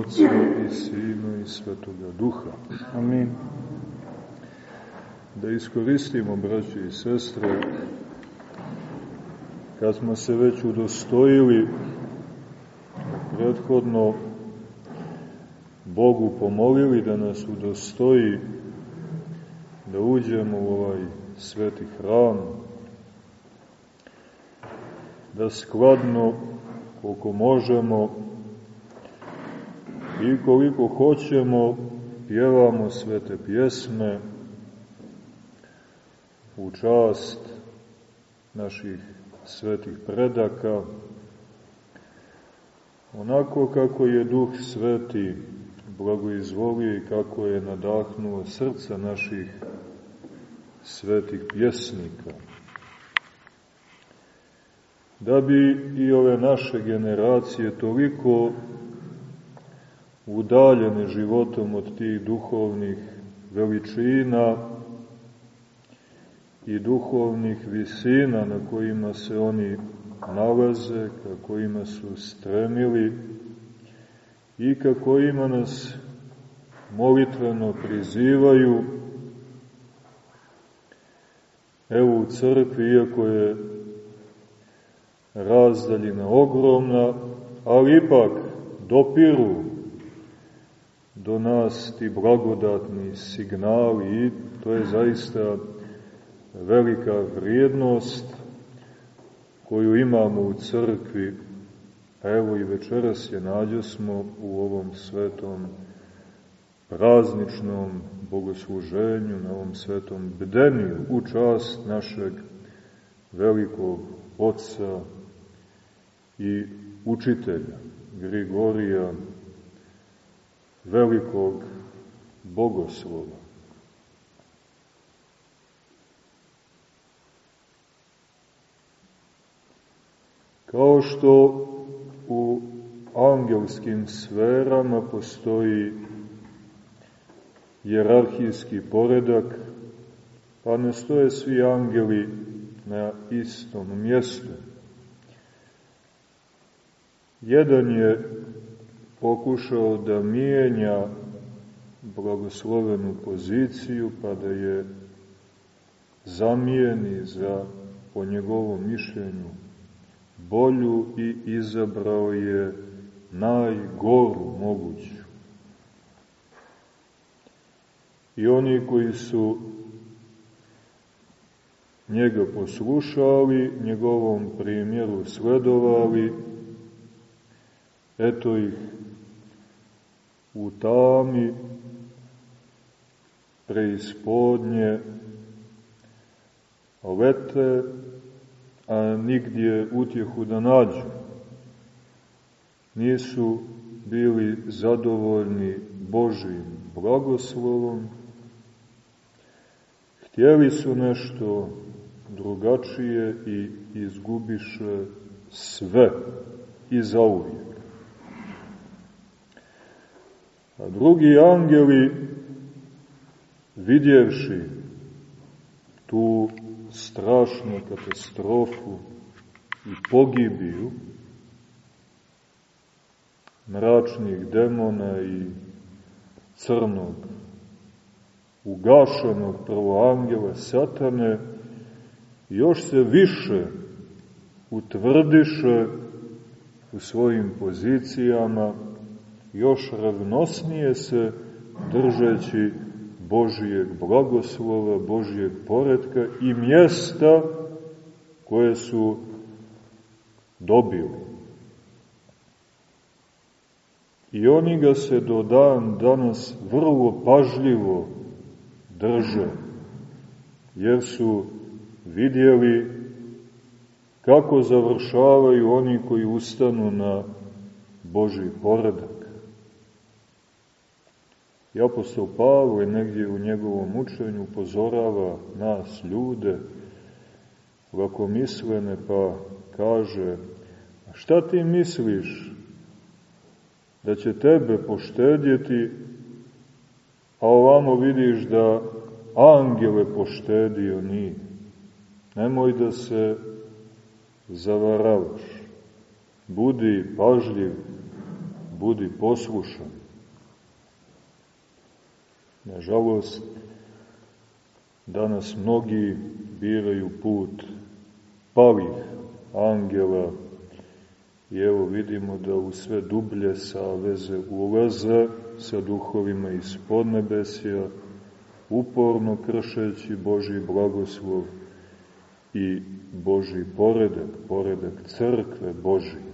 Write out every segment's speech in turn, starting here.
Otca i Sina i Svetoga Duha. Amin. Da iskoristimo, braći i sestre, kad smo se već udostojili prethodno Bogu pomolili da nas udostoji da uđemo u ovaj sveti hram, da skladno koliko možemo i koliko hoćemo pjevamo svete pjesme u čast naših svetih predaka, onako kako je Duh Sveti blagoizvolio i kako je nadahnuo srca naših svetih pjesnika. Da bi i ove naše generacije toliko udaljene životom od tih duhovnih veličina i duhovnih visina na kojima se oni nalaze, ka kojima su stremili i ka kojima nas molitveno prizivaju. Evo u crkvi, iako je razdaljina ogromna, ali ipak dopiru do nas ti blagodatni signali i to je zaista velika vrijednost koju imamo u crkvi, evo i večeras je nađo smo u ovom svetom prazničnom bogosluženju, na ovom svetom bdeniju, u čast našeg velikog oca i učitelja Grigorija, velikog bogoslova. Kao što u angelskim sferama postoji jerarhijski poredak, pa ne stoje svi angeli na istom mjestu. Jedan je pokušao da mijenja blagoslovenu poziciju, pa da je zamijeni za, po njegovom mišljenju, bolju i izabrao je najgoru moguću. I oni koji su njega poslušali, njegovom primjeru sledovali, eto ih u tami preispodnje lete a nigdje utjehu da nađu. Nisu bili zadovoljni Božim blagoslovom, htjeli su nešto drugačije i izgubiše sve i zauvijek. A drugi angeli, vidjevši tu strašnu katastrofu i pogibiju mračnih demona i crnog ugašenog prvoangela satane još se više utvrdiše u svojim pozicijama, još ravnosnije se držeći Božijeg blagoslova, Božijeg poredka i mjesta koje su dobili. I oni ga se do dan danas vrlo pažljivo drže, jer su vidjeli kako završavaju oni koji ustanu na Boži poredak. I apostol Pavle negdje u njegovom učenju upozorava nas ljude, lakomislene, pa kaže, a šta ti misliš da će tebe poštedjeti, a ovamo vidiš da angele poštedio nije. Nemoj da se zavaravaš. Budi pažljiv, budi poslušan. Nažalost, danas mnogi biraju put palih angela i evo vidimo da u sve dublje saveze ulaze sa duhovima iz podnebesija, uporno kršeći Boži blagoslov i Boži poredak, poredak crkve Božije.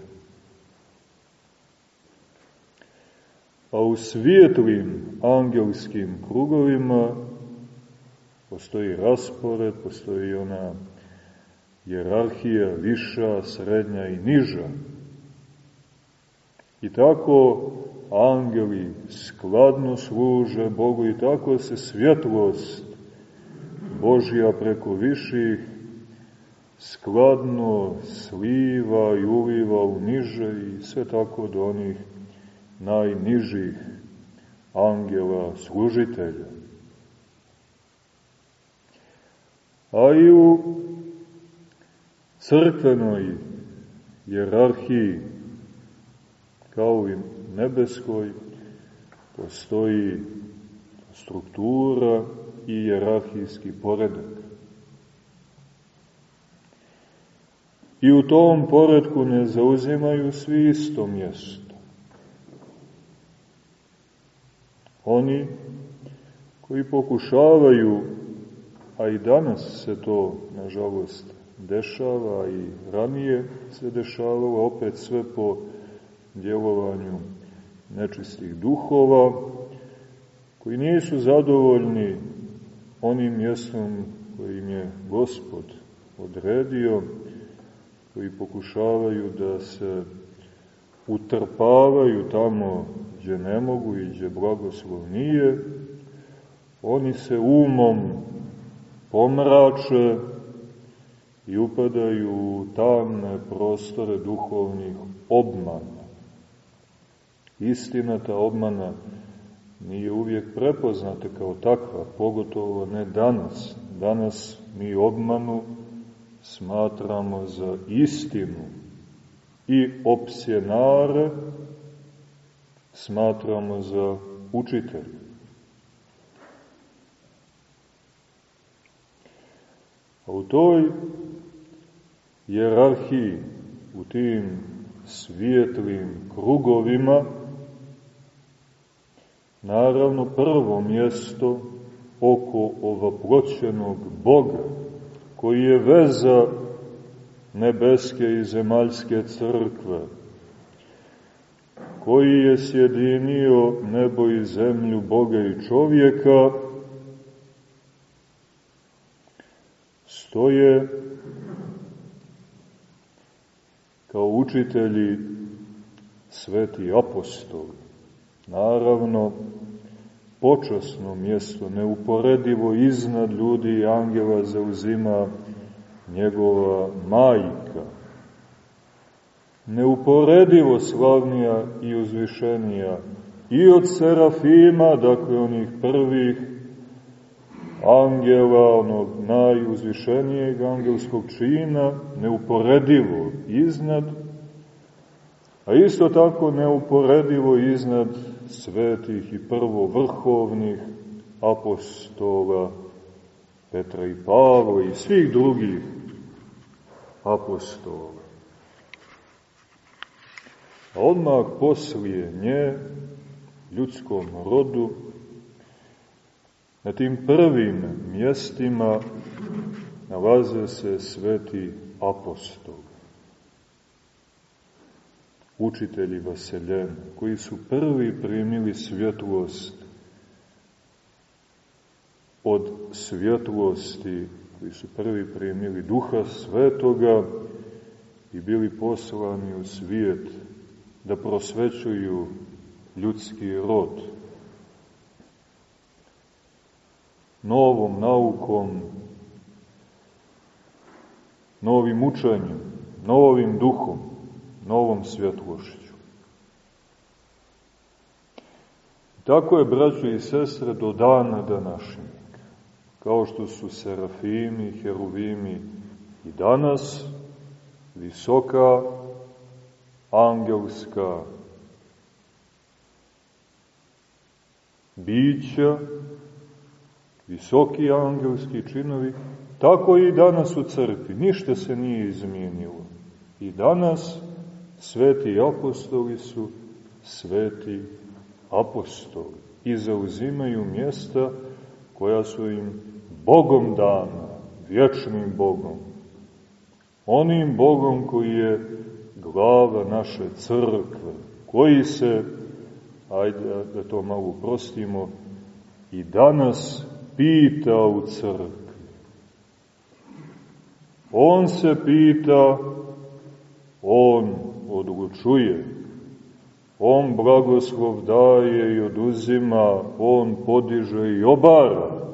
A u svijetlim angelskim krugovima postoji raspored, postoji ona jerarhija viša, srednja i niža. I tako angeli skladno služe Bogu i tako se svjetlost Božja preko viših skladno sliva i uliva u niže i sve tako do onih najnižih angela služitelja. A i u crkvenoj jerarhiji, kao i nebeskoj, postoji struktura i jerarhijski poredak. I u tom poredku ne zauzimaju svi isto mjesto. Oni koji pokušavaju, a i danas se to, nažalost, dešava i ranije se dešavalo, opet sve po djelovanju nečistih duhova, koji nisu zadovoljni onim mjestom kojim je Gospod odredio, koji pokušavaju da se utrpavaju tamo gdje ne mogu i gdje blagoslov nije, oni se umom pomrače i upadaju u tamne prostore duhovnih obmana. Istina ta obmana nije uvijek prepoznata kao takva, pogotovo ne danas. Danas mi obmanu smatramo za istinu i opsjenare smatramo za učitelje. A u toj jerarhiji, u tim svijetlim krugovima, naravno prvo mjesto oko ovaploćenog Boga, koji je veza nebeske i zemaljske crkve, koji je sjedinio nebo i zemlju, Boga i čovjeka, stoje kao učitelji sveti apostoli. Naravno, počasno mjesto, neuporedivo iznad ljudi i angela zauzima njegova majka. Neuporedivo slavnija i uzvišenija i od serafima, dakle onih prvih angela, onog najuzvišenijeg angelskog čina, neuporedivo iznad, a isto tako neuporedivo iznad svetih i prvo vrhovnih apostola Petra i Pavla i svih drugih apostola. A odmah poslije nje, ljudskom rodu, na tim prvim mjestima nalaze se sveti apostoli učitelji Vaseljena, koji su prvi primili svjetlost od svjetlosti, koji su prvi primili duha svetoga i bili poslani u svijet da prosvećuju ljudski rod. Novom naukom, novim učenjem, novim duhom, novom svjetlošću. Tako je, braćo i sestre, do dana današnjeg. Kao što su serafimi, heruvimi i danas, visoka angelska bića, visoki angelski činovi, tako i danas u crkvi. Ništa se nije izmijenilo. I danas sveti apostoli su sveti apostoli i zauzimaju mjesta koja su im Bogom dana, vječnim Bogom. Onim Bogom koji je glava naše crkve, koji se, ajde da to malo prostimo, i danas pita u crkvi. On se pita, on odlučuje. On blagoslov daje i oduzima, on podiže i obara.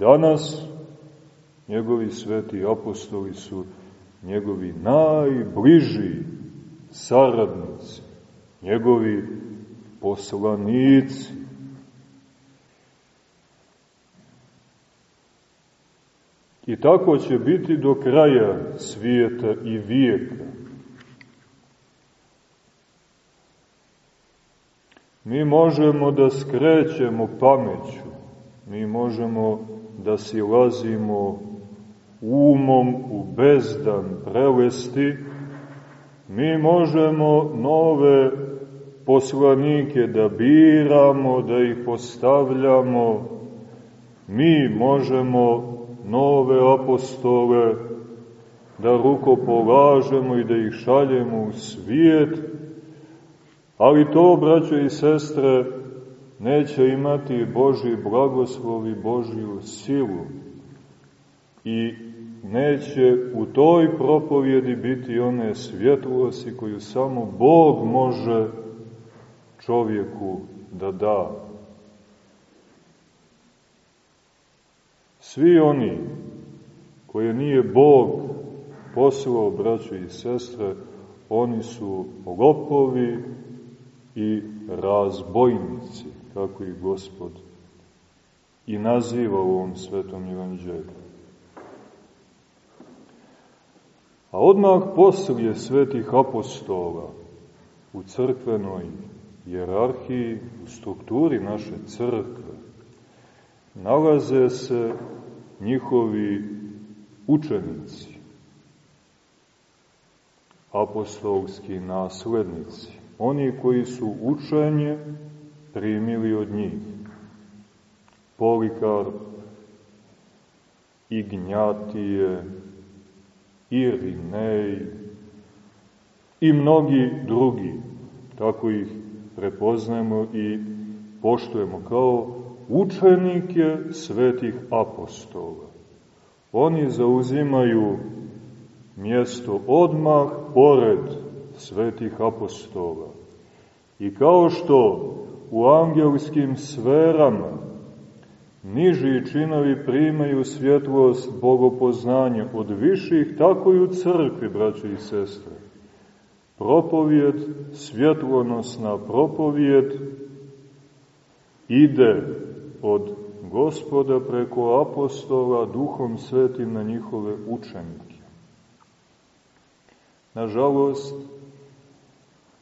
Danas njegovi sveti apostoli su njegovi najbliži saradnici, njegovi poslanici. I tako će biti do kraja svijeta i vijeka. Mi možemo da skrećemo pameću, mi možemo da silazimo umom u bezdan prelesti, mi možemo nove poslanike da biramo, da ih postavljamo, mi možemo nove apostole da ruko polažemo i da ih šaljemo u svijet, ali to, braćo i sestre, neće imati Boži i Božju silu i neće u toj propovjedi biti one svjetlosti koju samo Bog može čovjeku da da. Svi oni koje nije Bog poslao, braćo i sestre, oni su lopovi i razbojnici, kako i Gospod i naziva u ovom svetom evanđelju. A odmah poslije svetih apostola u crkvenoj jerarhiji, u strukturi naše crkve, nalaze se njihovi učenici, apostolski naslednici, oni koji su učenje primili od njih. Polikarp, Ignjatije, Irinej i mnogi drugi. Tako ih prepoznajemo i poštujemo kao učenike svetih apostola. Oni zauzimaju mjesto odmah pored svetih apostola. I kao što u angelskim sferama niži činovi primaju svjetlost bogopoznanja od viših, tako i u crkvi, braćo i sestre. Propovjed, svjetlonosna propovjed, ide od gospoda preko apostola duhom svetim na njihove učenike. Nažalost,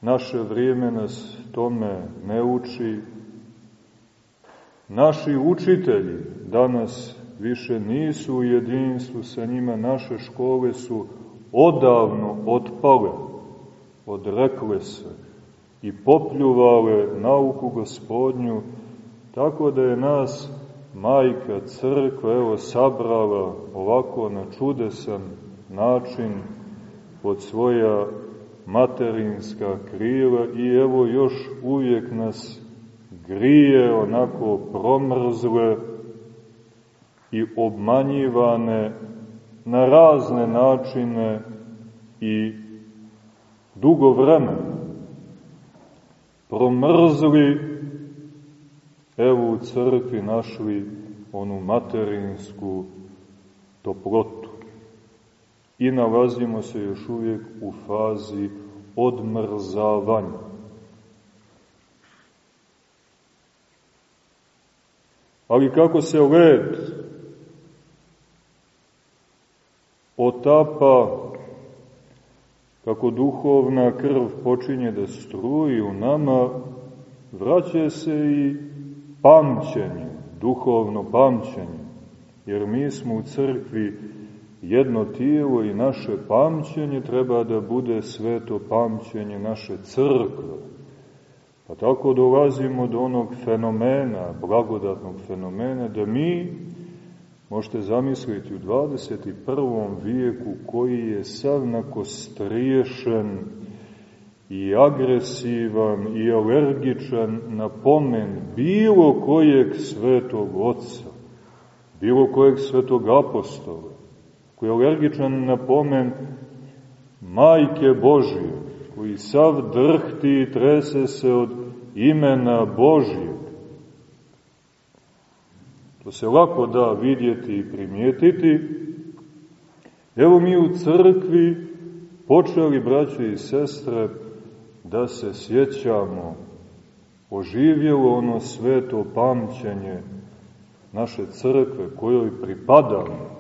naše vrijeme nas tome ne uči. Naši učitelji danas više nisu u jedinstvu sa njima, naše škole su odavno otpale, odrekle se i popljuvale nauku gospodnju, tako da je nas majka crkva evo sabrala ovako na čudesan način pod svoja materinska krila i evo još uvijek nas grije onako promrzle i obmanjivane na razne načine i dugo vremena. Promrzli, evo u crkvi našli onu materinsku toplotu i nalazimo se još uvijek u fazi odmrzavanja. Ali kako se led kako duhovna krv počinje da struji u nama, vraća se i pamćenje, duhovno pamćenje, jer mi smo u crkvi jedno tijelo i naše pamćenje treba da bude sveto pamćenje naše crkve. Pa tako dolazimo do onog fenomena, blagodatnog fenomena, da mi, možete zamisliti, u 21. vijeku koji je sav nakostriješen i agresivan i alergičan na pomen bilo kojeg svetog oca, bilo kojeg svetog apostola, koji je alergičan na pomen Majke Božije, koji sav drhti i trese se od imena Božije. To se lako da vidjeti i primijetiti. Evo mi u crkvi počeli, braće i sestre, da se sjećamo, oživjelo ono sveto pamćenje naše crkve kojoj pripadamo,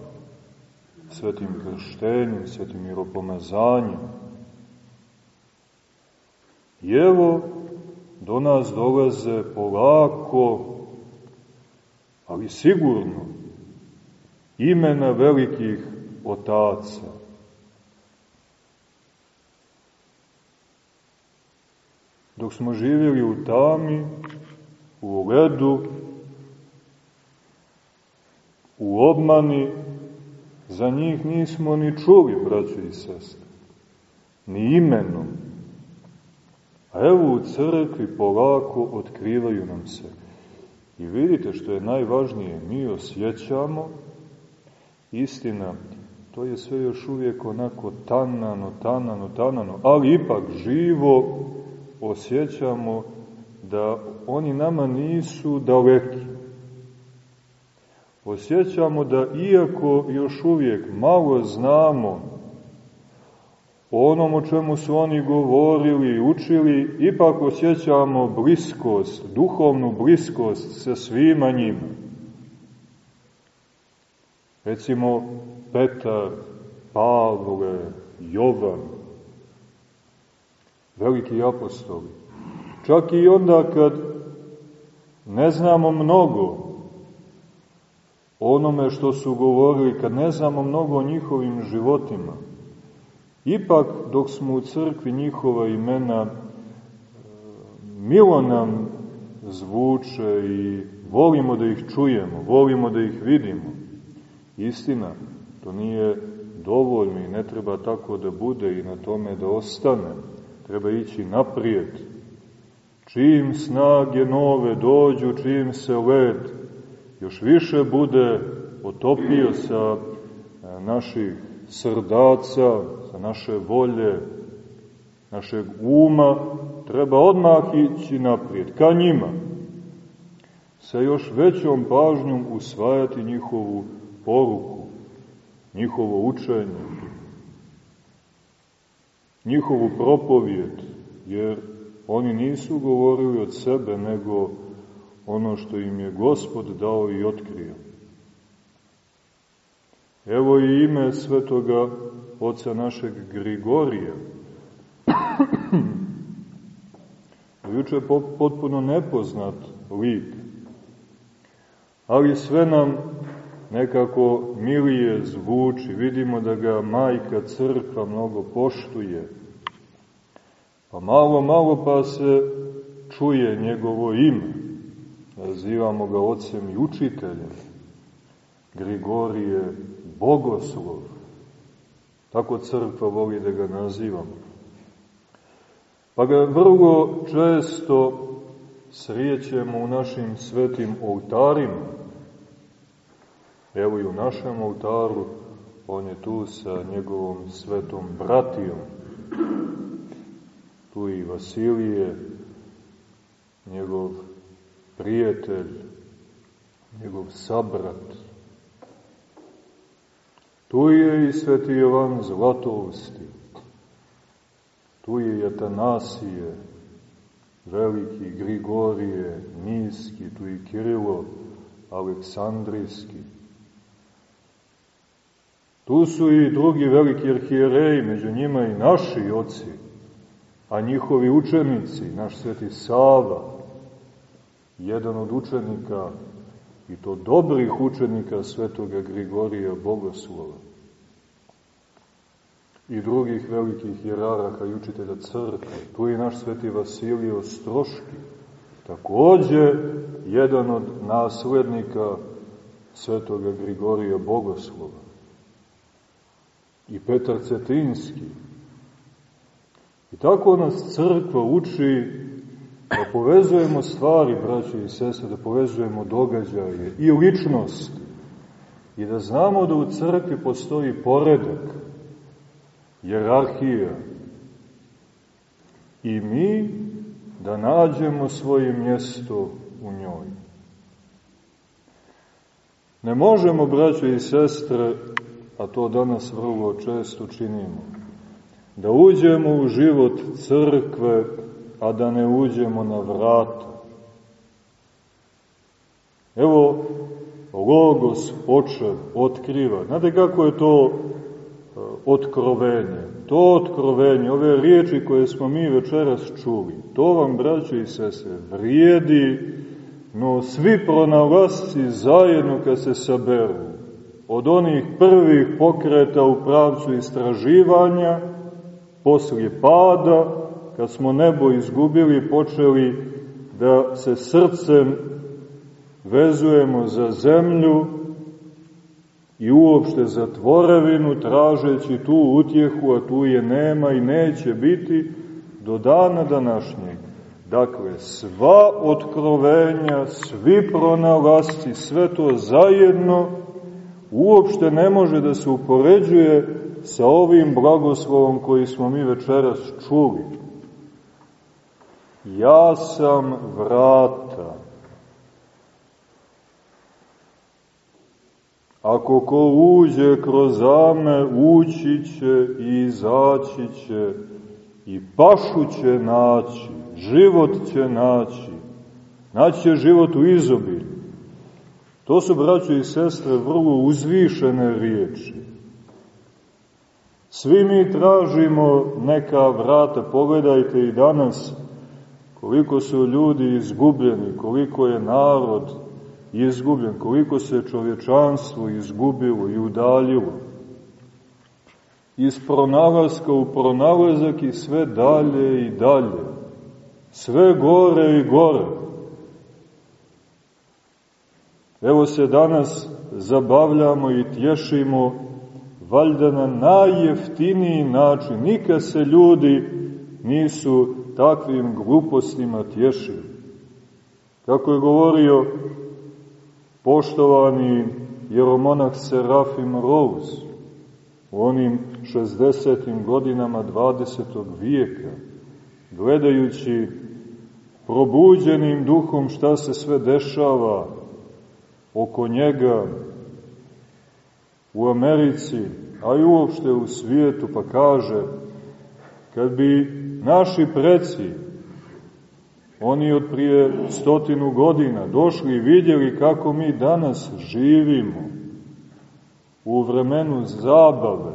svetim krštenjem, svetim miropomazanjem. I evo, do nas dolaze polako, ali sigurno, imena velikih otaca. Dok smo živjeli u tami, u ledu, u obmani, za njih nismo ni čuli, braće i sestre, ni imenom. A evo u crkvi polako otkrivaju nam se. I vidite što je najvažnije, mi osjećamo, istina, to je sve još uvijek onako tanano, tanano, tanano, ali ipak živo osjećamo da oni nama nisu daleki. Osjećamo da iako još uvijek malo znamo o onom o čemu su oni govorili i učili, ipak osjećamo bliskost, duhovnu bliskost sa svima njima. Recimo Petar, Pavle, Jovan, veliki apostoli. Čak i onda kad ne znamo mnogo onome što su govorili, kad ne znamo mnogo o njihovim životima, Ipak, dok smo u crkvi njihova imena, milo nam zvuče i volimo da ih čujemo, volimo da ih vidimo. Istina, to nije dovoljno i ne treba tako da bude i na tome da ostane. Treba ići naprijed. Čim snage nove dođu, čim se led još više bude otopio sa naših srdaca, sa naše volje, našeg uma, treba odmah ići naprijed, ka njima, sa još većom pažnjom usvajati njihovu poruku, njihovo učenje, njihovu propovijed, jer oni nisu govorili od sebe, nego ono što im je Gospod dao i otkrio. Evo i ime svetoga oca našeg Grigorija. Juče je potpuno nepoznat lik, ali sve nam nekako milije zvuči, vidimo da ga majka crkva mnogo poštuje, pa malo, malo pa se čuje njegovo ime, nazivamo ga ocem i učiteljem, Grigorije Bogoslov, Tako crkva voli da ga nazivamo. Pa ga vrlo često srijećemo u našim svetim oltarima. Evo i u našem oltaru on je tu sa njegovom svetom bratijom. Tu i Vasilije, njegov prijatelj, njegov sabrat. Tu je i sveti Jovan Zlatovsti, tu je i Atanasije, veliki Grigorije, Niski, tu i Kirilo, Aleksandrijski. Tu su i drugi veliki arhijereji, među njima i naši oci, a njihovi učenici, naš sveti Sava, jedan od učenika, i to dobrih učenika svetoga Grigorija Bogoslova, i drugih velikih jeraraha i učitelja crkve. Tu je naš sveti Vasilij Ostroški, takođe jedan od naslednika svetoga Grigorija Bogoslova. I Petar Cetinski. I tako nas crkva uči da povezujemo stvari, braće i sestre, da povezujemo događaje i ličnost i da znamo da u crkvi postoji poredak, jerarhija i mi da nađemo svoje mjesto u njoj. Ne možemo, braće i sestre, a to danas vrlo često činimo, da uđemo u život crkve, a da ne uđemo na vrata. Evo, Logos očev otkriva. Znate kako je to otkrovenje. To otkrovenje, ove riječi koje smo mi večeras čuli, to vam, braćo i sese, vrijedi, no svi pronalasci zajedno kad se saberu, od onih prvih pokreta u pravcu istraživanja, poslije pada, kad smo nebo izgubili, počeli da se srcem vezujemo za zemlju, i uopšte za tvorevinu, tražeći tu utjehu, a tu je nema i neće biti, do dana današnjeg. Dakle, sva otkrovenja, svi pronalasci, sve to zajedno, uopšte ne može da se upoređuje sa ovim blagoslovom koji smo mi večeras čuli. Ja sam vrata. Ako ko uđe kroz zame, ući će i izaći će i pašu će naći, život će naći, naći će život u izobilju. To su, braćo i sestre, vrlo uzvišene riječi. Svi mi tražimo neka vrata, pogledajte i danas koliko su ljudi izgubljeni, koliko je narod izgubljen, koliko se čovječanstvo izgubilo i udaljilo. Iz pronalaska u pronalazak i sve dalje i dalje. Sve gore i gore. Evo se danas zabavljamo i tješimo valjda na najjeftiniji način. Nikad se ljudi nisu takvim glupostima tješili. Kako je govorio poštovani jeromonah Serafim Rose u onim 60. godinama 20. vijeka, gledajući probuđenim duhom šta se sve dešava oko njega u Americi, a i uopšte u svijetu, pa kaže, kad bi naši preci Oni od prije stotinu godina došli i vidjeli kako mi danas živimo u vremenu zabave.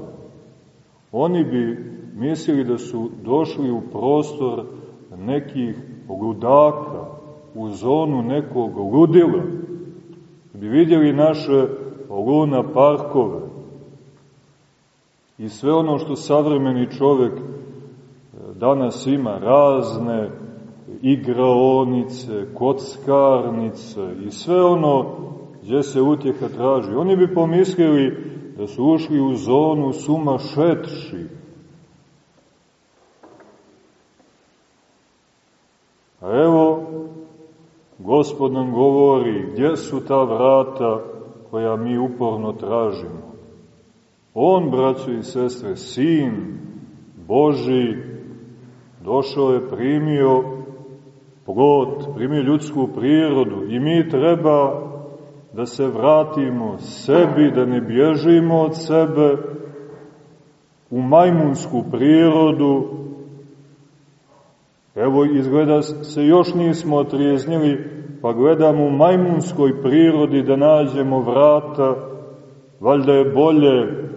Oni bi mislili da su došli u prostor nekih ludaka, u zonu nekog ludila. Bi vidjeli naše luna parkove i sve ono što savremeni čovek danas ima, razne igraonice, kockarnice i sve ono gdje se utjeha traži. Oni bi pomislili da su ušli u zonu suma šetši. A evo, Gospod nam govori gdje su ta vrata koja mi uporno tražimo. On, braćo i sestre, Sin Boži, došao je, primio plot, primio ljudsku prirodu i mi treba da se vratimo sebi, da ne bježimo od sebe u majmunsku prirodu. Evo, izgleda se još nismo otrijeznili, pa gledamo u majmunskoj prirodi da nađemo vrata, valjda je bolje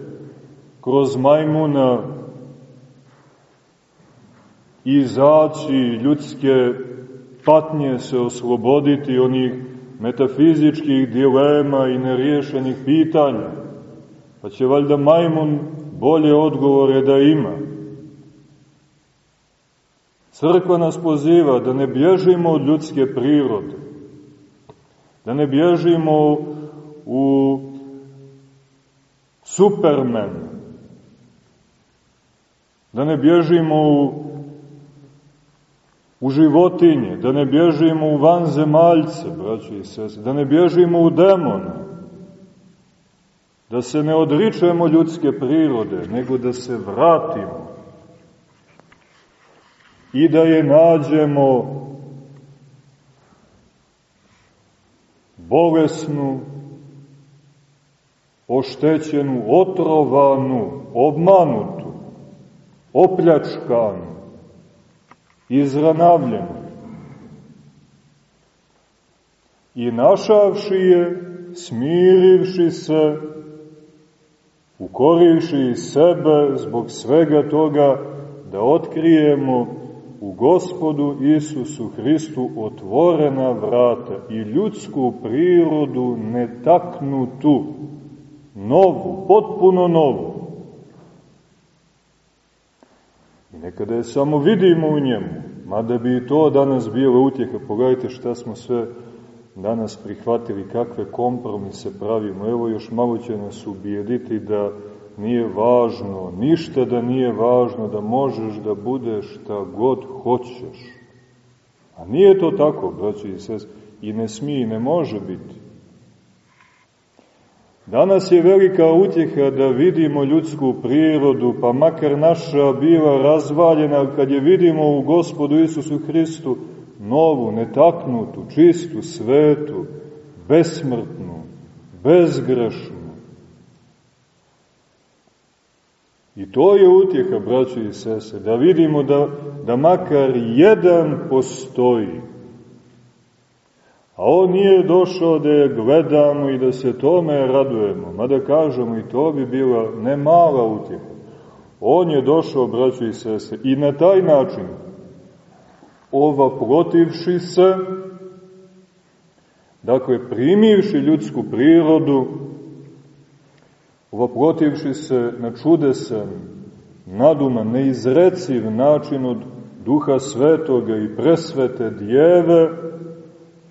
kroz majmuna izaći ljudske patnje se osloboditi onih metafizičkih dilema i neriješenih pitanja. Pa će valjda majmun bolje odgovore da ima. Crkva nas poziva da ne bježimo od ljudske prirode, da ne bježimo u supermen, da ne bježimo u, u životinje, da ne bježimo u vanzemaljce, braći i sese, da ne bježimo u demone, da se ne odričemo ljudske prirode, nego da se vratimo i da je nađemo bolesnu, oštećenu, otrovanu, obmanutu, opljačkanu, izranavljenu. I našavši je, smirivši se, ukorivši sebe zbog svega toga, da otkrijemo u gospodu Isusu Hristu otvorena vrata i ljudsku prirodu netaknutu, novu, potpuno novu. I nekada je samo vidimo u njemu, mada bi i to danas bilo utjeha. Pogledajte šta smo sve danas prihvatili, kakve kompromise pravimo. Evo još malo će nas ubijediti da nije važno, ništa da nije važno, da možeš da budeš šta god hoćeš. A nije to tako, braći i sest, i ne smije i ne može biti. Danas je velika utjeha da vidimo ljudsku prirodu, pa makar naša bila razvaljena, kad je vidimo u gospodu Isusu Hristu novu, netaknutu, čistu, svetu, besmrtnu, bezgrešnu, I to je utjeha, braći i sese, da vidimo da, da makar jedan postoji. A on nije došao da je gledamo i da se tome radujemo, mada kažemo i to bi bila ne mala utjeha. On je došao, braći i sese, i na taj način, ova protivši se, dakle primivši ljudsku prirodu, voprotivši se na čudesan, naduman, neizreciv način od duha svetoga i presvete djeve,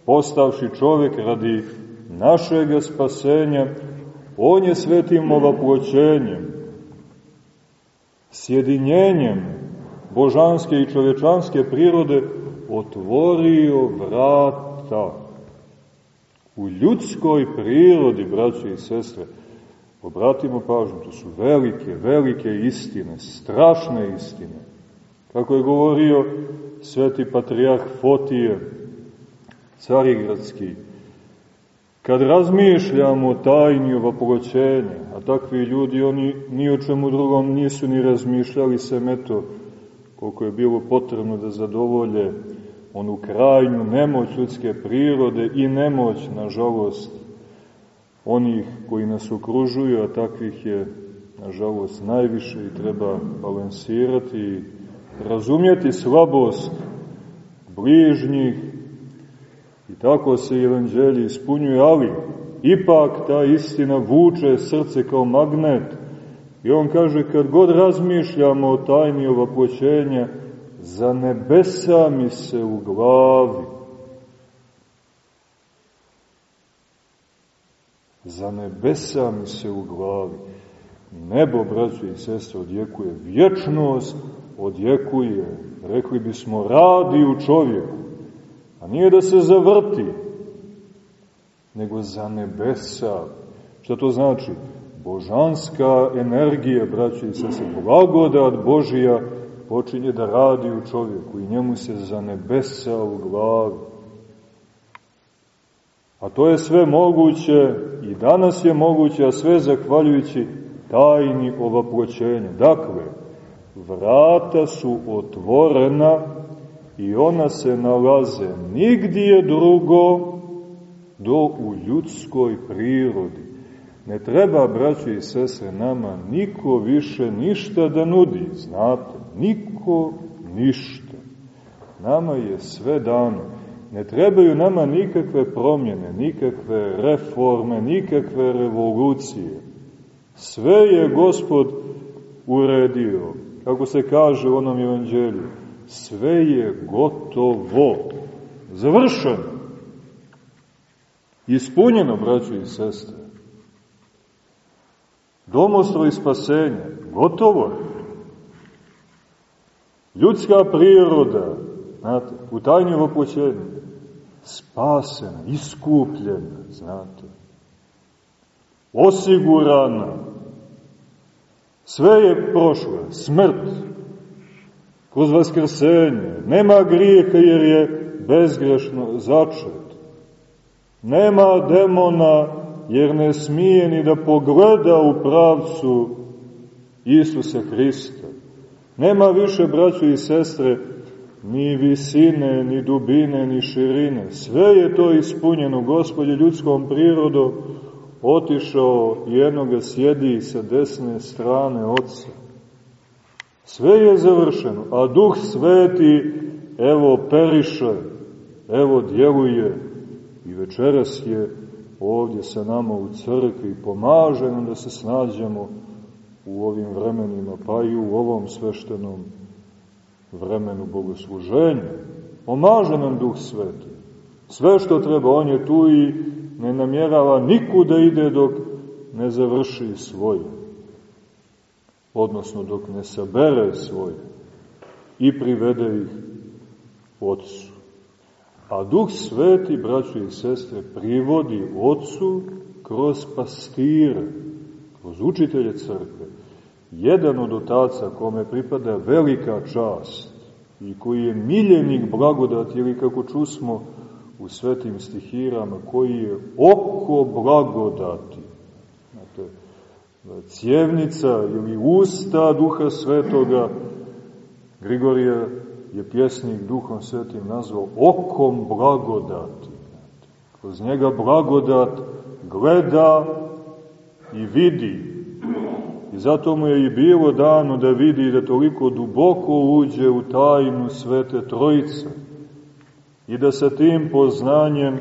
postavši čovjek radi našeg spasenja, on je svetim ovaploćenjem, sjedinjenjem božanske i čovečanske prirode otvorio vrata u ljudskoj prirodi, braći i sestre, Obratimo pažnju, to su velike, velike istine, strašne istine. Kako je govorio sveti patrijarh Fotije, carigradski, kad razmišljamo o tajni ovaproćenja, a takvi ljudi, oni ni o čemu drugom nisu ni razmišljali se meto, koliko je bilo potrebno da zadovolje onu krajnju nemoć ljudske prirode i nemoć, nažalost, onih koji nas okružuju, a takvih je, nažalost, najviše i treba balansirati razumjeti slabost bližnjih i tako se evanđelji ispunjuje, ali ipak ta istina vuče srce kao magnet i on kaže kad god razmišljamo o tajni ovapoćenja, za nebesa mi se u glavi za nebesa mi se u glavi. Nebo, braćo i sestre, odjekuje vječnost, odjekuje, rekli bismo, radi u čovjeku. Nije da se zavrti, nego za nebesa. Šta to znači? Božanska energija, braćo i sestre, blagodat Božija počinje da radi u čovjeku i njemu se za nebesa u glavi. A to je sve moguće i danas je moguće, a sve zahvaljujući tajni ovaproćenja. Dakle, vrata su otvorena i ona se nalaze nigdje drugo do u ljudskoj prirodi. Ne treba, braćo i sestre, nama niko više ništa da nudi, znate, niko ništa. Nama je sve dano. Ne trebaju nama nikakve promjene, nikakve reforme, nikakve revolucije. Sve je Gospod uredio. Kako se kaže u onom evanđelju, sve je gotovo, završeno, ispunjeno, braćo i sestre. Domostroj spasenja, gotovo je. Ljudska priroda, znate, u tajnju vopoćenju, spasena, iskupljena, znate, osigurana, sve je prošlo, smrt, kroz vaskrsenje, nema grijeha jer je bezgrešno začet, nema demona jer ne smije ni da pogleda u pravcu Isusa Hrista. Nema više, braćo i sestre, ni visine, ni dubine, ni širine. Sve je to ispunjeno. Gospod je ljudskom prirodom otišao i jednoga sjedi sa desne strane Otca. Sve je završeno, a Duh Sveti evo periše, evo djeluje i večeras je ovdje sa nama u crkvi pomaže nam da se snađemo u ovim vremenima, pa i u ovom sveštenom vremenu bogosluženja. Pomaže nam Duh Sveti. Sve što treba, On je tu i ne namjerava nikuda ide dok ne završi svoje. Odnosno dok ne sabere svoje i privede ih Otcu. A Duh Sveti, braćo i sestre, privodi Otcu kroz pastire, kroz učitelje crkve. Jedan od otaca kome pripada velika čast i koji je miljenik blagodati ili kako čusmo u svetim stihirama, koji je oko blagodati. Cjevnica ili usta duha svetoga, Grigorija je pjesnik duhom svetim nazvao okom blagodati. Kroz njega blagodat gleda i vidi. I zato mu je i bilo dano da vidi da toliko duboko uđe u tajnu svete trojice i da sa tim poznanjem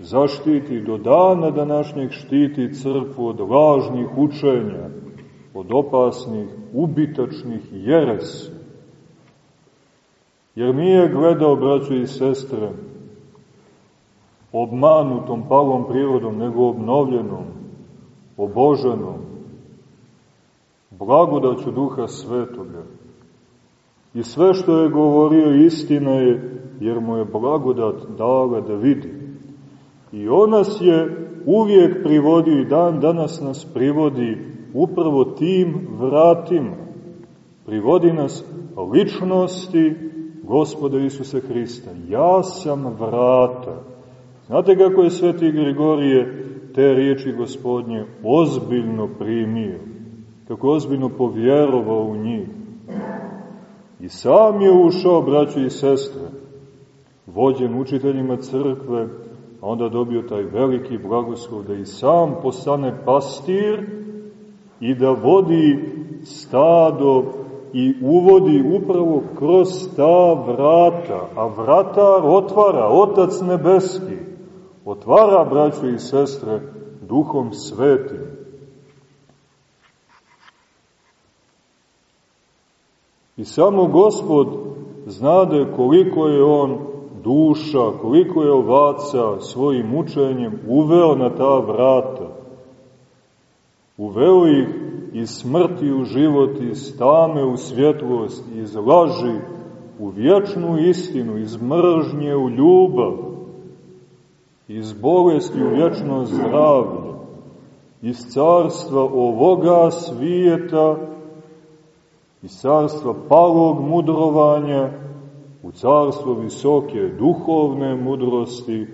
zaštiti do dana današnjeg štiti crkvu od lažnih učenja, od opasnih, ubitačnih jeresa. Jer nije gledao, braćo i sestre, obmanutom palom prirodom, nego obnovljenom, oboženom, blagodaću Duha Svetoga. I sve što je govorio istina je, jer mu je blagodat dala da vidi. I on nas je uvijek privodio i dan danas nas privodi upravo tim vratima. Privodi nas ličnosti gospoda Isusa Hrista. Ja sam vrata. Znate kako je sveti Grigorije te riječi gospodnje ozbiljno primio? Kako ozbiljno povjerovao u njih? I sam je ušao, braćo i sestre, vođen učiteljima crkve, a onda dobio taj veliki blagoslov da i sam postane pastir i da vodi stado i uvodi upravo kroz ta vrata, a vratar otvara Otac Nebeski, otvara, braćo i sestre, duhom svetim. I samo Gospod znade koliko je On duša, koliko je ovaca svojim učenjem uveo na ta vrata. Uveo ih iz smrti u život, iz tame u svjetlost, iz laži u vječnu istinu, iz mržnje u ljubav, iz bolesti u vječno zdravlje, iz carstva ovoga svijeta, iz carstva palog mudrovanja, u carstvo visoke duhovne mudrosti,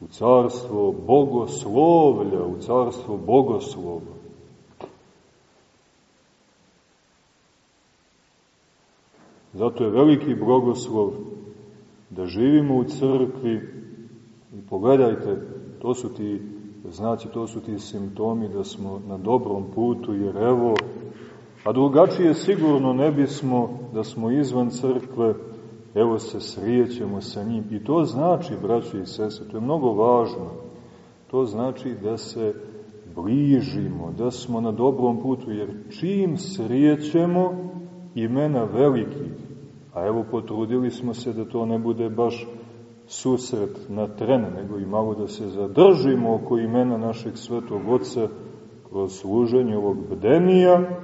u carstvo bogoslovlja, u carstvo bogoslova. Zato je veliki blagoslov da živimo u crkvi i pogledajte, to su ti Znači, to su ti simptomi da smo na dobrom putu, jer evo, a drugačije sigurno ne bismo da smo izvan crkve, evo se srijećemo sa njim. I to znači, braći i sese, to je mnogo važno, to znači da se bližimo, da smo na dobrom putu, jer čim srijećemo imena velikih, a evo potrudili smo se da to ne bude baš susret na tren, nego i malo da se zadržimo oko imena našeg svetog oca kroz služenje ovog bdenija,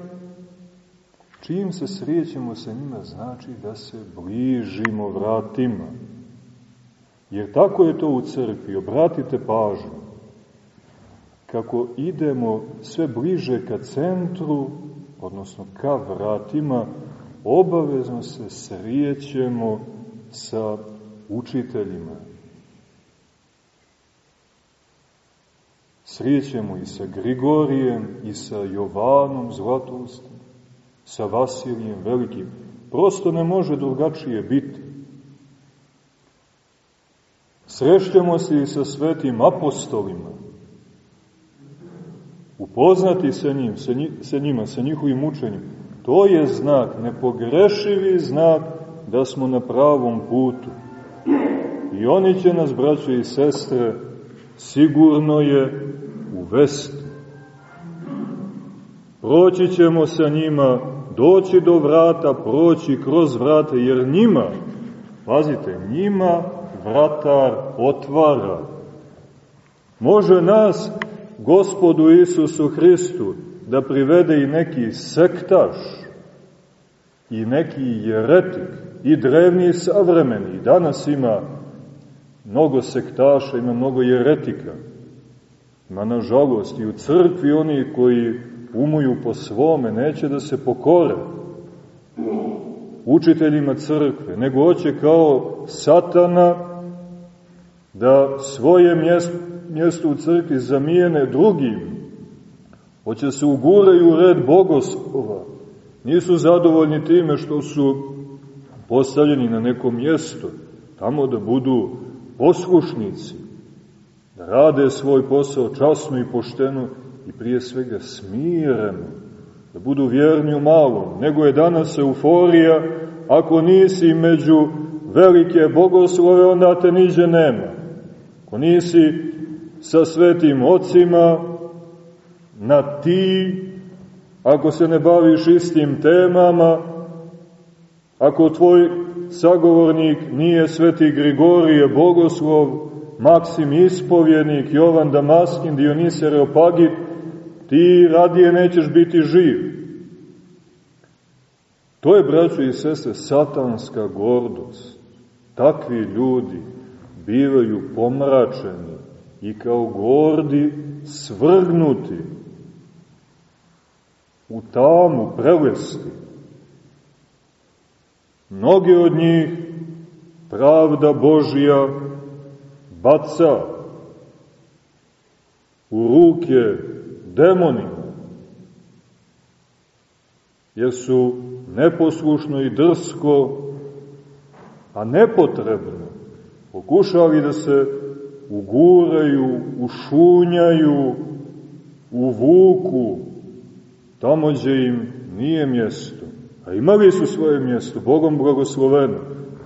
čim se srijećemo sa njima, znači da se bližimo vratima. Jer tako je to u crkvi, obratite pažnju. Kako idemo sve bliže ka centru, odnosno ka vratima, obavezno se srijećemo sa učiteljima. Srijećemo i sa Grigorijem i sa Jovanom Zlatoustom, sa Vasilijem Velikim. Prosto ne može drugačije biti. Srešćemo se i sa svetim apostolima. Upoznati sa njim, sa, sa njima, sa njihovim učenjem. To je znak, nepogrešivi znak da smo na pravom putu. I oni će nas, braćo i sestre, sigurno je uvesti. Proći ćemo sa njima, doći do vrata, proći kroz vrata, jer njima, pazite, njima vratar otvara. Može nas, gospodu Isusu Hristu, da privede i neki sektaš, i neki jeretik, i drevni i savremeni. Danas ima mnogo sektaša, ima mnogo jeretika. Ima nažalost i u crkvi oni koji umuju po svome, neće da se pokore učiteljima crkve, nego hoće kao satana da svoje mjesto, mjesto u crkvi zamijene drugim. Hoće se uguraju u red bogoslova. Nisu zadovoljni time što su postavljeni na neko mjesto, tamo da budu poslušnici, da rade svoj posao časno i pošteno i prije svega smireno, da budu vjerni u malom, nego je danas euforija, ako nisi među velike bogoslove, onda te niđe nema. Ako nisi sa svetim ocima, na ti, ako se ne baviš istim temama, ako tvoj sagovornik nije sveti Grigorije, bogoslov, Maksim Ispovjednik, Jovan Damaskin, Dionise Reopagit, ti radije nećeš biti živ. To je, braćo i sese, satanska gordost. Takvi ljudi bivaju pomračeni i kao gordi svrgnuti u tamu prelesti. Mnoge od njih pravda Božija baca u ruke demonima, jer su neposlušno i drsko, a nepotrebno, pokušali da se uguraju, ušunjaju, uvuku, tamo gdje im nije mjesto. A imali su svoje mjesto, Bogom blagosloveno,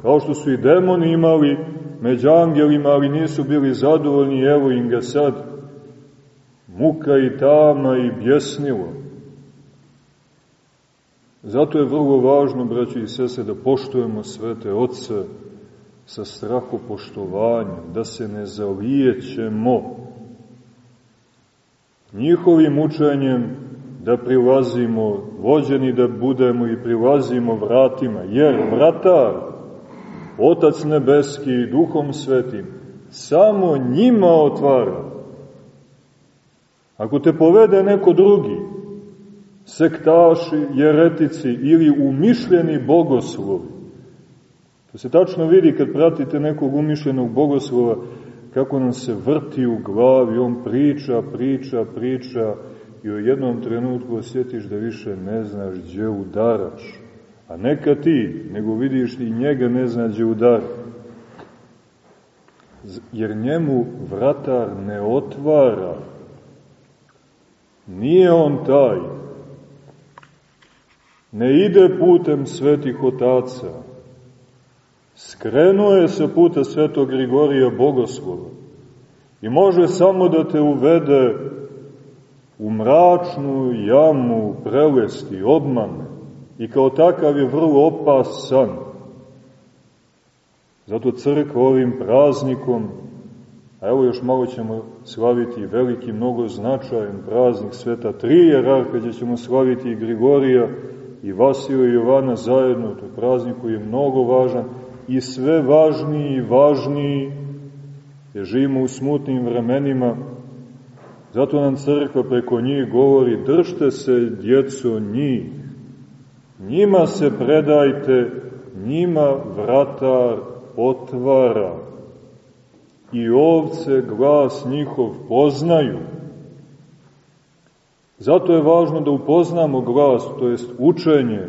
kao što su i demoni imali među angelima, ali nisu bili zadovoljni, evo im ga sad muka i tama i bjesnilo. Zato je vrlo važno, braći i sese, da poštujemo svete oce sa strahopoštovanjem, da se ne zalijećemo njihovim učenjem da prilazimo, vođeni da budemo i prilazimo vratima, jer vratar, Otac Nebeski i Duhom Svetim, samo njima otvara. Ako te povede neko drugi, sektaši, jeretici ili umišljeni bogoslovi, to se tačno vidi kad pratite nekog umišljenog bogoslova, kako nam se vrti u glavi, on priča, priča, priča i u jednom trenutku osjetiš da više ne znaš gdje udaraš. A neka ti, nego vidiš i njega ne zna gdje udara. jer njemu vratar ne otvara. Nije on taj. Ne ide putem svetih otaca. Skrenuo je sa puta svetog Grigorija Bogoslova i može samo da te uvede u mračnu jamu prelesti, obmane i kao takav je vrlo opasan. Zato crkva ovim praznikom, a evo još malo ćemo slaviti veliki, mnogo značajan praznik sveta. Tri jerarha, gdje ćemo slaviti i Grigorija i Vasilija i Jovana zajedno, to je praznik koji je mnogo važan i sve važniji i važniji, jer živimo u smutnim vremenima, zato nam crkva preko njih govori, držte se djeco njih, njima se predajte, njima vratar otvara i ovce glas njihov poznaju. Zato je važno da upoznamo glas, to jest učenje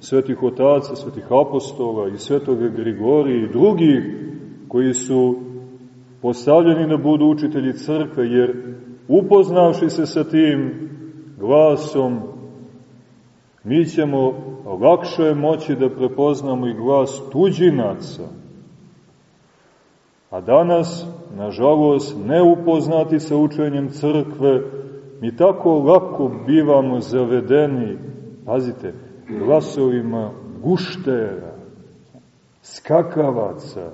svetih otaca, svetih apostola i svetoga Grigorija i drugih koji su postavljeni da budu učitelji crkve, jer upoznavši se sa tim glasom, mi ćemo lakše moći da prepoznamo i glas tuđinaca. A danas, nažalost, neupoznati sa učenjem crkve, mi tako lako bivamo zavedeni, pazite, glasovima guštera, skakavaca,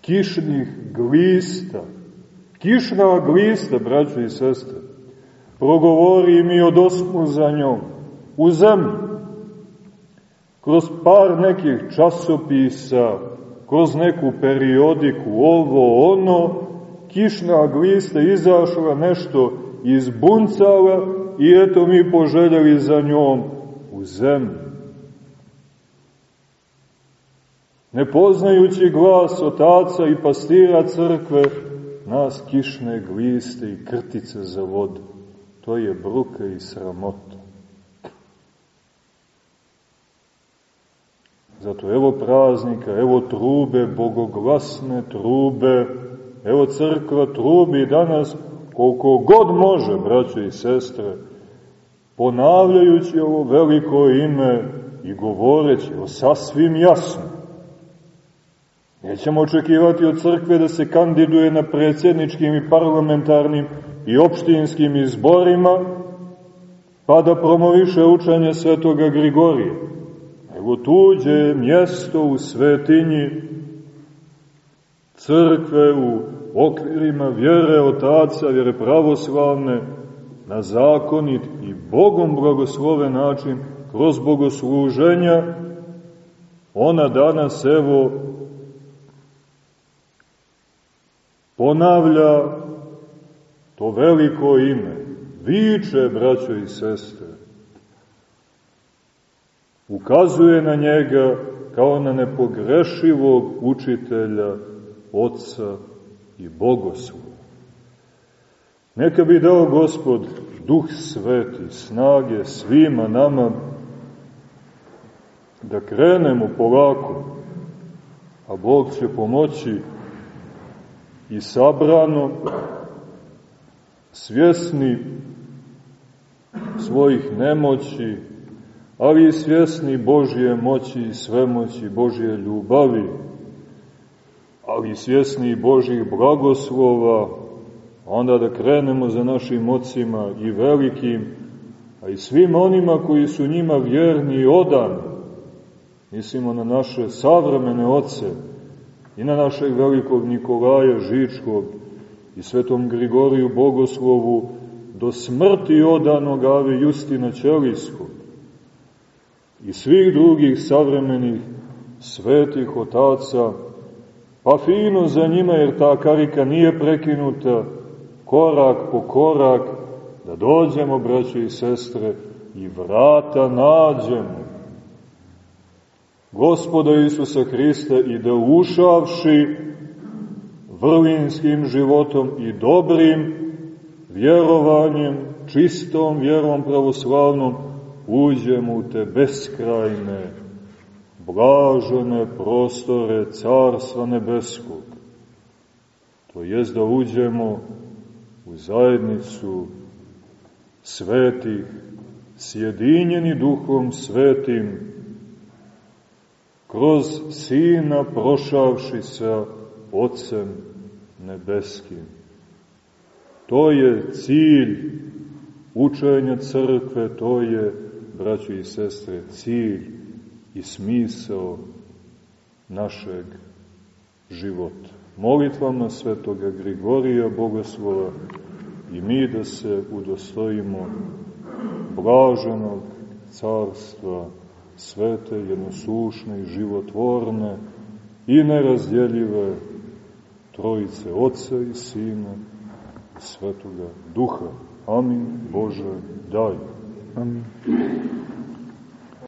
kišnih glista, kišna glista, braćo i sestre, progovori mi odosmu za njom, u zemlji, kroz par nekih časopisa, kroz neku periodiku, ovo, ono, kišna glista izašla, nešto izbuncala i eto mi poželjeli za njom u zemlji. Ne poznajući glas otaca i pastira crkve, nas kišne gliste i krtice za vodu. To je bruka i sramota. Zato evo praznika, evo trube, bogoglasne trube, evo crkva trubi danas koliko god može, braćo i sestre, ponavljajući ovo veliko ime i govoreći o sasvim jasno. Nećemo očekivati od crkve da se kandiduje na predsjedničkim i parlamentarnim i opštinskim izborima, pa da promoviše učanje svetoga Grigorija. Evo tuđe mjesto u svetinji crkve u okvirima vjere otaca, vjere pravoslavne, na zakonit i Bogom blagosloven način, kroz bogosluženja, ona danas, evo, ponavlja to veliko ime, viče, braćo i sestre, ukazuje na njega kao na nepogrešivog učitelja, oca i bogoslova. Neka bi dao Gospod duh sveti, snage svima nama da krenemo polako, a Bog će pomoći i sabrano, svjesni svojih nemoći, ali i svjesni Božje moći i svemoći, Božje ljubavi, ali svjesni Božih blagoslova, onda da krenemo za našim ocima i velikim, a i svim onima koji su njima vjerni i odani. Mislimo na naše savremene oce i na našeg velikog Nikolaja Žičkog i svetom Grigoriju Bogoslovu do smrti odanog Ave Justina Ćelijskog i svih drugih savremenih svetih otaca, pa fino za njima jer ta karika nije prekinuta, korak po korak, da dođemo, braće i sestre, i vrata nađemo. Gospoda Isusa Hrista i da ušavši vrlinskim životom i dobrim vjerovanjem, čistom vjerom pravoslavnom, uđemo u te beskrajne blažene prostore Carstva Nebeskog, To jest da uđemo u zajednicu svetih, sjedinjeni duhom svetim, kroz Sina prošavši sa Otcem nebeskim. To je cilj učenja crkve, to je, braći i sestre, cilj i smisao našeg života. Molitvama svetoga Grigorija Bogoslova i mi da se udostojimo blaženog carstva svete, jednosušne i životvorne i nerazdjeljive Trojice Otca i Sina i Svetoga Duha. Amin Bože daj. Amin.